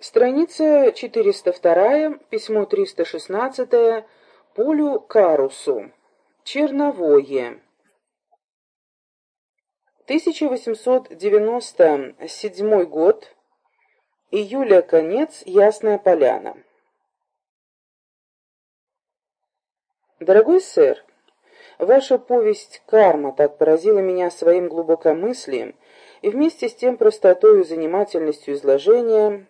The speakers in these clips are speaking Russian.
Страница 402, письмо 316, Полю Карусу. Черновое. 1897 год. Июля конец. Ясная поляна. Дорогой сэр, ваша повесть «Карма» так поразила меня своим глубокомыслием и вместе с тем простотой и занимательностью изложения,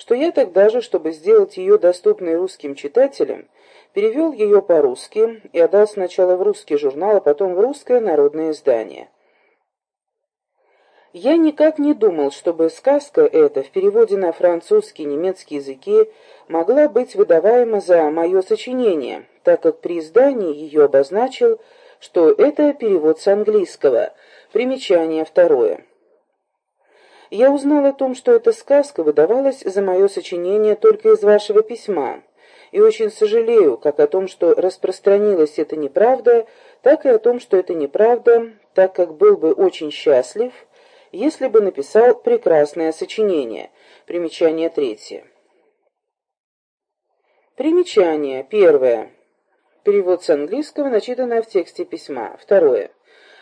что я тогда же, чтобы сделать ее доступной русским читателям, перевел ее по-русски и отдал сначала в русский журнал, а потом в русское народное издание. Я никак не думал, чтобы сказка эта в переводе на французский и немецкий языки могла быть выдаваема за мое сочинение, так как при издании ее обозначил, что это перевод с английского. Примечание второе. Я узнал о том, что эта сказка выдавалась за мое сочинение только из вашего письма, и очень сожалею как о том, что распространилась эта неправда, так и о том, что это неправда, так как был бы очень счастлив, если бы написал прекрасное сочинение. Примечание третье. Примечание первое. Перевод с английского, начитанное в тексте письма. Второе.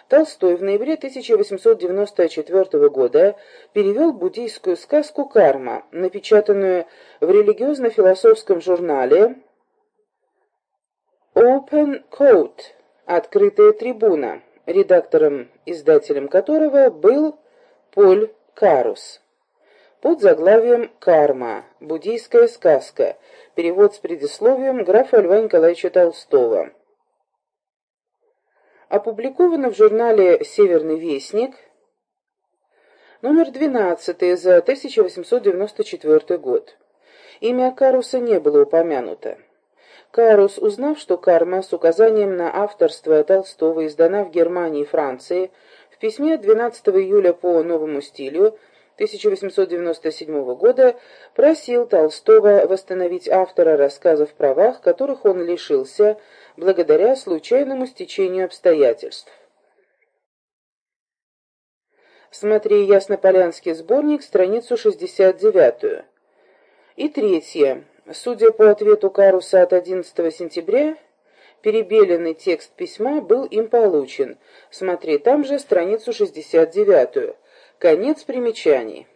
Толстой в ноябре 1894 года перевел буддийскую сказку «Карма», напечатанную в религиозно-философском журнале Open Court «Открытая трибуна», редактором-издателем которого был Поль Карус. Под заглавием «Карма. Буддийская сказка». Перевод с предисловием графа Льва Николаевича Толстого опубликовано в журнале «Северный вестник», номер 12 за 1894 год. Имя Каруса не было упомянуто. Карус, узнав, что карма с указанием на авторство Толстого издана в Германии и Франции, в письме 12 июля по новому стилю 1897 года просил Толстого восстановить автора рассказа в правах, которых он лишился благодаря случайному стечению обстоятельств. Смотри Яснополянский сборник, страницу 69. И третье. Судя по ответу Каруса от 11 сентября, перебеленный текст письма был им получен. Смотри там же страницу 69. Конец примечаний.